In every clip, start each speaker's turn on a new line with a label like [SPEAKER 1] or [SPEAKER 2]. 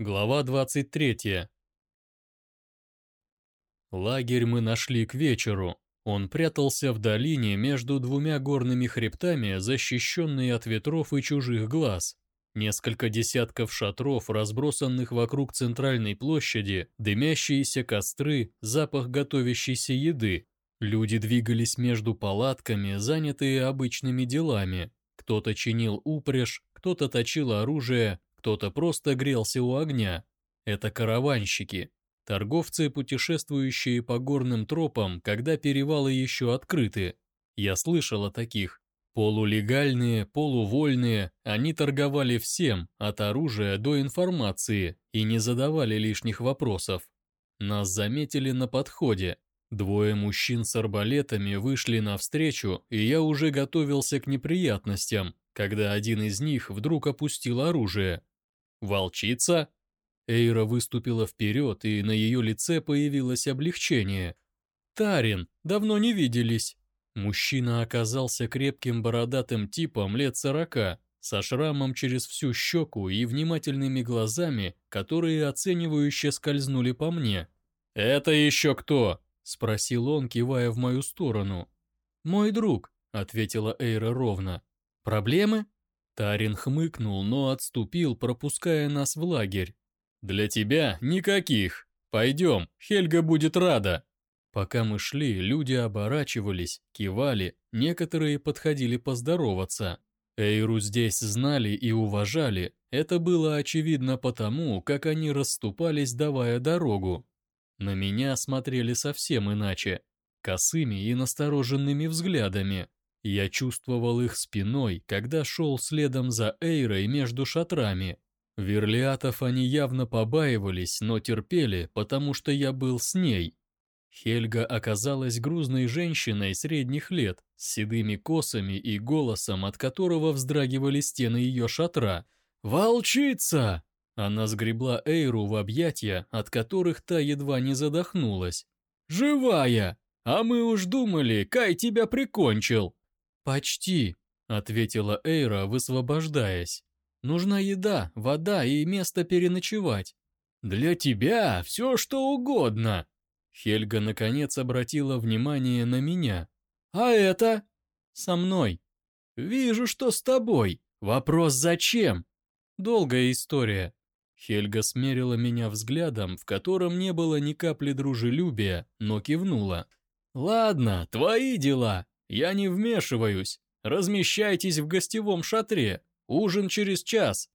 [SPEAKER 1] Глава 23. Лагерь мы нашли к вечеру. Он прятался в долине между двумя горными хребтами, защищенный от ветров и чужих глаз. Несколько десятков шатров, разбросанных вокруг центральной площади, дымящиеся костры, запах готовящейся еды. Люди двигались между палатками, занятые обычными делами. Кто-то чинил упряжь, кто-то точил оружие, кто-то просто грелся у огня. Это караванщики, торговцы, путешествующие по горным тропам, когда перевалы еще открыты. Я слышал о таких. Полулегальные, полувольные, они торговали всем, от оружия до информации, и не задавали лишних вопросов. Нас заметили на подходе. Двое мужчин с арбалетами вышли навстречу, и я уже готовился к неприятностям, когда один из них вдруг опустил оружие. «Волчица?» Эйра выступила вперед, и на ее лице появилось облегчение. «Тарин, давно не виделись». Мужчина оказался крепким бородатым типом лет сорока, со шрамом через всю щеку и внимательными глазами, которые оценивающе скользнули по мне. «Это еще кто?» – спросил он, кивая в мою сторону. «Мой друг», – ответила Эйра ровно. «Проблемы?» Тарин хмыкнул, но отступил, пропуская нас в лагерь. «Для тебя никаких. Пойдем, Хельга будет рада». Пока мы шли, люди оборачивались, кивали, некоторые подходили поздороваться. Эйру здесь знали и уважали, это было очевидно потому, как они расступались, давая дорогу. На меня смотрели совсем иначе, косыми и настороженными взглядами. Я чувствовал их спиной, когда шел следом за Эйрой между шатрами. Верлиатов они явно побаивались, но терпели, потому что я был с ней. Хельга оказалась грузной женщиной средних лет, с седыми косами и голосом, от которого вздрагивали стены ее шатра. «Волчица!» Она сгребла Эйру в объятия, от которых та едва не задохнулась. «Живая! А мы уж думали, Кай тебя прикончил!» «Почти», — ответила Эйра, высвобождаясь. «Нужна еда, вода и место переночевать». «Для тебя все что угодно!» Хельга наконец обратила внимание на меня. «А это?» «Со мной». «Вижу, что с тобой. Вопрос зачем?» «Долгая история». Хельга смерила меня взглядом, в котором не было ни капли дружелюбия, но кивнула. «Ладно, твои дела. Я не вмешиваюсь. Размещайтесь в гостевом шатре. Ужин через час.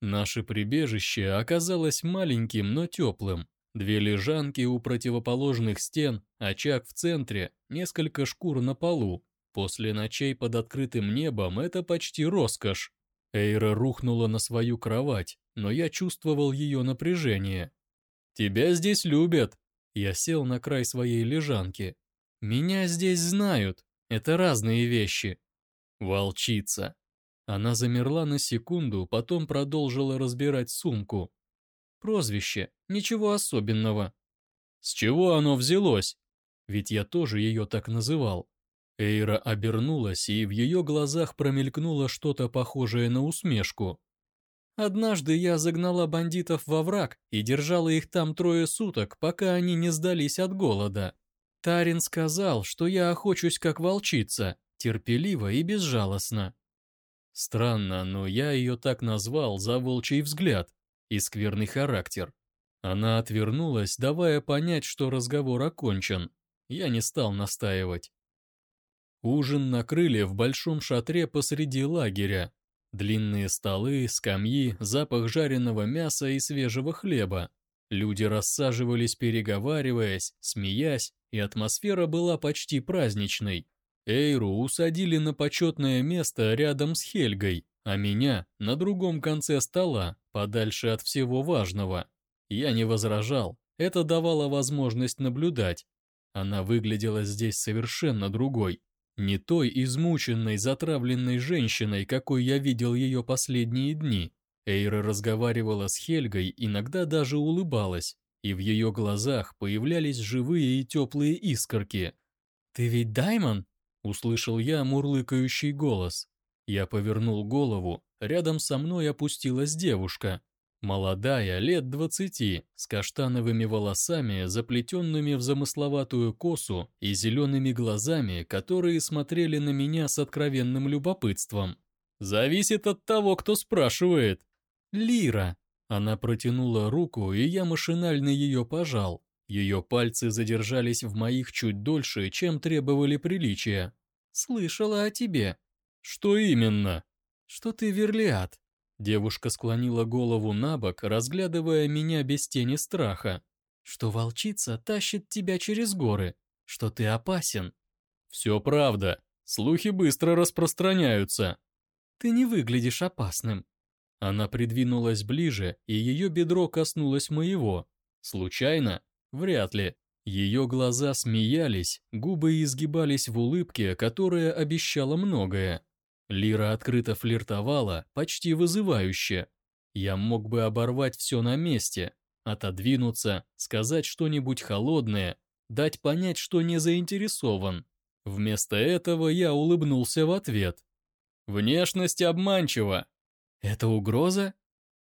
[SPEAKER 1] Наше прибежище оказалось маленьким, но теплым. Две лежанки у противоположных стен, очаг в центре, несколько шкур на полу. После ночей под открытым небом это почти роскошь. Эйра рухнула на свою кровать, но я чувствовал ее напряжение. «Тебя здесь любят!» Я сел на край своей лежанки. Меня здесь знают. Это разные вещи. Волчица. Она замерла на секунду, потом продолжила разбирать сумку. Прозвище. Ничего особенного. С чего оно взялось? Ведь я тоже ее так называл. Эйра обернулась, и в ее глазах промелькнуло что-то похожее на усмешку. Однажды я загнала бандитов во враг и держала их там трое суток, пока они не сдались от голода. Тарин сказал, что я охочусь как волчица, терпеливо и безжалостно. Странно, но я ее так назвал за волчий взгляд и скверный характер. Она отвернулась, давая понять, что разговор окончен. Я не стал настаивать. Ужин накрыли в большом шатре посреди лагеря. Длинные столы, скамьи, запах жареного мяса и свежего хлеба. Люди рассаживались, переговариваясь, смеясь, и атмосфера была почти праздничной. Эйру усадили на почетное место рядом с Хельгой, а меня на другом конце стола, подальше от всего важного. Я не возражал, это давало возможность наблюдать. Она выглядела здесь совершенно другой. Не той измученной, затравленной женщиной, какой я видел ее последние дни. Эйра разговаривала с Хельгой, иногда даже улыбалась, и в ее глазах появлялись живые и теплые искорки. «Ты ведь Даймон?» – услышал я мурлыкающий голос. Я повернул голову, рядом со мной опустилась девушка. Молодая, лет двадцати, с каштановыми волосами, заплетенными в замысловатую косу и зелеными глазами, которые смотрели на меня с откровенным любопытством. «Зависит от того, кто спрашивает». «Лира». Она протянула руку, и я машинально ее пожал. Ее пальцы задержались в моих чуть дольше, чем требовали приличия. «Слышала о тебе». «Что именно?» «Что ты верлиат». Девушка склонила голову на бок, разглядывая меня без тени страха. «Что волчица тащит тебя через горы, что ты опасен». «Все правда. Слухи быстро распространяются». «Ты не выглядишь опасным». Она придвинулась ближе, и ее бедро коснулось моего. Случайно? Вряд ли. Ее глаза смеялись, губы изгибались в улыбке, которая обещала многое. Лира открыто флиртовала, почти вызывающе. Я мог бы оборвать все на месте, отодвинуться, сказать что-нибудь холодное, дать понять, что не заинтересован. Вместо этого я улыбнулся в ответ. Внешность обманчива. Это угроза?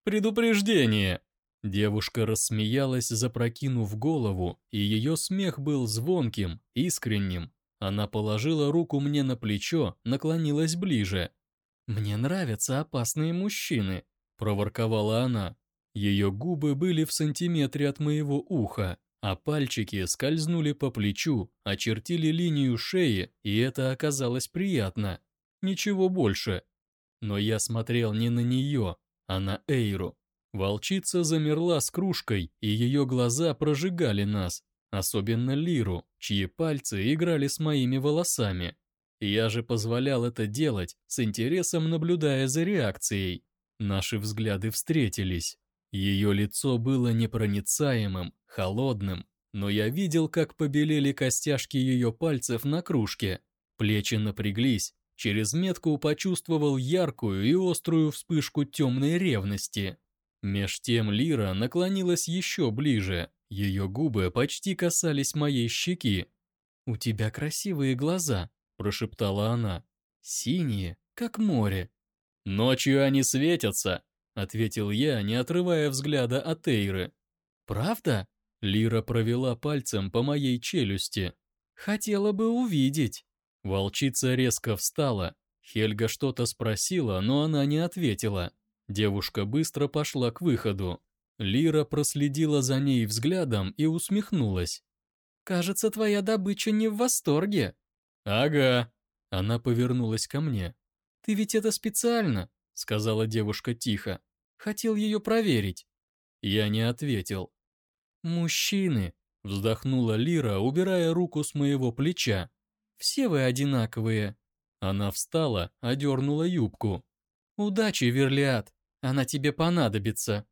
[SPEAKER 1] Предупреждение. Девушка рассмеялась, запрокинув голову, и ее смех был звонким, искренним. Она положила руку мне на плечо, наклонилась ближе. «Мне нравятся опасные мужчины», — проворковала она. Ее губы были в сантиметре от моего уха, а пальчики скользнули по плечу, очертили линию шеи, и это оказалось приятно. Ничего больше. Но я смотрел не на нее, а на Эйру. Волчица замерла с кружкой, и ее глаза прожигали нас, особенно Лиру, чьи пальцы играли с моими волосами. Я же позволял это делать, с интересом наблюдая за реакцией. Наши взгляды встретились. Ее лицо было непроницаемым, холодным, но я видел, как побелели костяшки ее пальцев на кружке. Плечи напряглись, через метку почувствовал яркую и острую вспышку темной ревности. Меж тем Лира наклонилась еще ближе, ее губы почти касались моей щеки. «У тебя красивые глаза», – прошептала она. «Синие, как море». «Ночью они светятся», – ответил я, не отрывая взгляда от Эйры. «Правда?» – Лира провела пальцем по моей челюсти. «Хотела бы увидеть». Волчица резко встала. Хельга что-то спросила, но она не ответила. Девушка быстро пошла к выходу. Лира проследила за ней взглядом и усмехнулась. «Кажется, твоя добыча не в восторге». «Ага». Она повернулась ко мне. «Ты ведь это специально», — сказала девушка тихо. «Хотел ее проверить». Я не ответил. «Мужчины», — вздохнула Лира, убирая руку с моего плеча. «Все вы одинаковые». Она встала, одернула юбку. «Удачи, Верлиат!» Она тебе понадобится».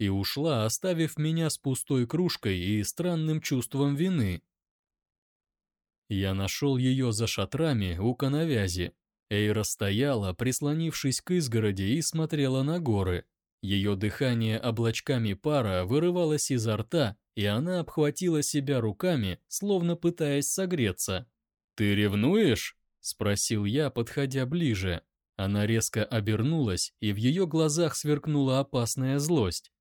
[SPEAKER 1] И ушла, оставив меня с пустой кружкой и странным чувством вины. Я нашел ее за шатрами у коновязи. Эйра стояла, прислонившись к изгороди и смотрела на горы. Ее дыхание облачками пара вырывалось изо рта, и она обхватила себя руками, словно пытаясь согреться. «Ты ревнуешь?» – спросил я, подходя ближе. Она резко обернулась, и в ее глазах сверкнула опасная злость.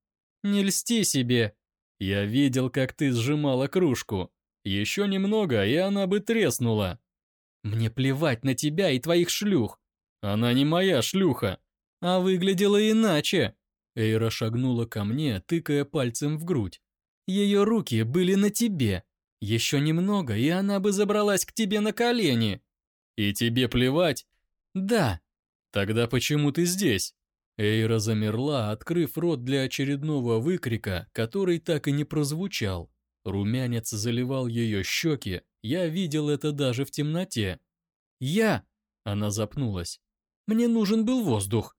[SPEAKER 1] «Не льсти себе! Я видел, как ты сжимала кружку. Еще немного, и она бы треснула. Мне плевать на тебя и твоих шлюх. Она не моя шлюха, а выглядела иначе». Эйра шагнула ко мне, тыкая пальцем в грудь. «Ее руки были на тебе. Еще немного, и она бы забралась к тебе на колени». «И тебе плевать?» «Да, «Тогда почему ты здесь?» Эйра замерла, открыв рот для очередного выкрика, который так и не прозвучал. Румянец заливал ее щеки, я видел это даже в темноте. «Я!» – она запнулась. «Мне нужен был воздух».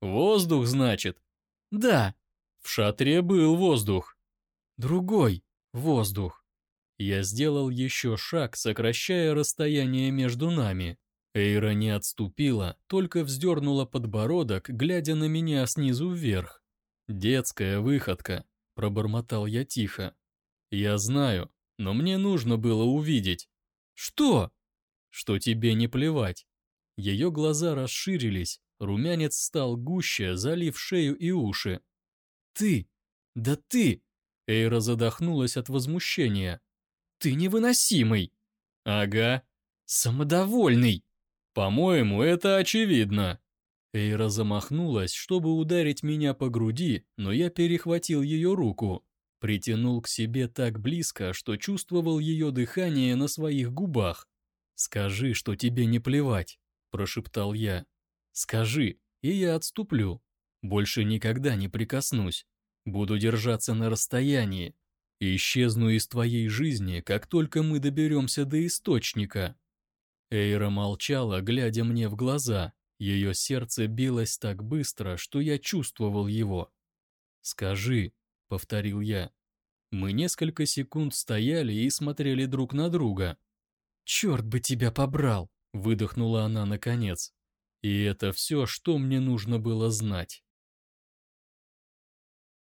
[SPEAKER 1] «Воздух, значит?» «Да». «В шатре был воздух». «Другой воздух». Я сделал еще шаг, сокращая расстояние между нами. Эйра не отступила, только вздернула подбородок, глядя на меня снизу вверх. «Детская выходка», – пробормотал я тихо. «Я знаю, но мне нужно было увидеть». «Что?» «Что тебе не плевать». Ее глаза расширились, румянец стал гуще, залив шею и уши. «Ты! Да ты!» Эйра задохнулась от возмущения. «Ты невыносимый!» «Ага, самодовольный!» «По-моему, это очевидно!» Эйра замахнулась, чтобы ударить меня по груди, но я перехватил ее руку. Притянул к себе так близко, что чувствовал ее дыхание на своих губах. «Скажи, что тебе не плевать», – прошептал я. «Скажи, и я отступлю. Больше никогда не прикоснусь. Буду держаться на расстоянии. Исчезну из твоей жизни, как только мы доберемся до источника». Эйра молчала, глядя мне в глаза. Ее сердце билось так быстро, что я чувствовал его. «Скажи», — повторил я. Мы несколько секунд стояли и смотрели друг на друга. «Черт бы тебя побрал!» — выдохнула она наконец. И это все, что мне нужно было знать.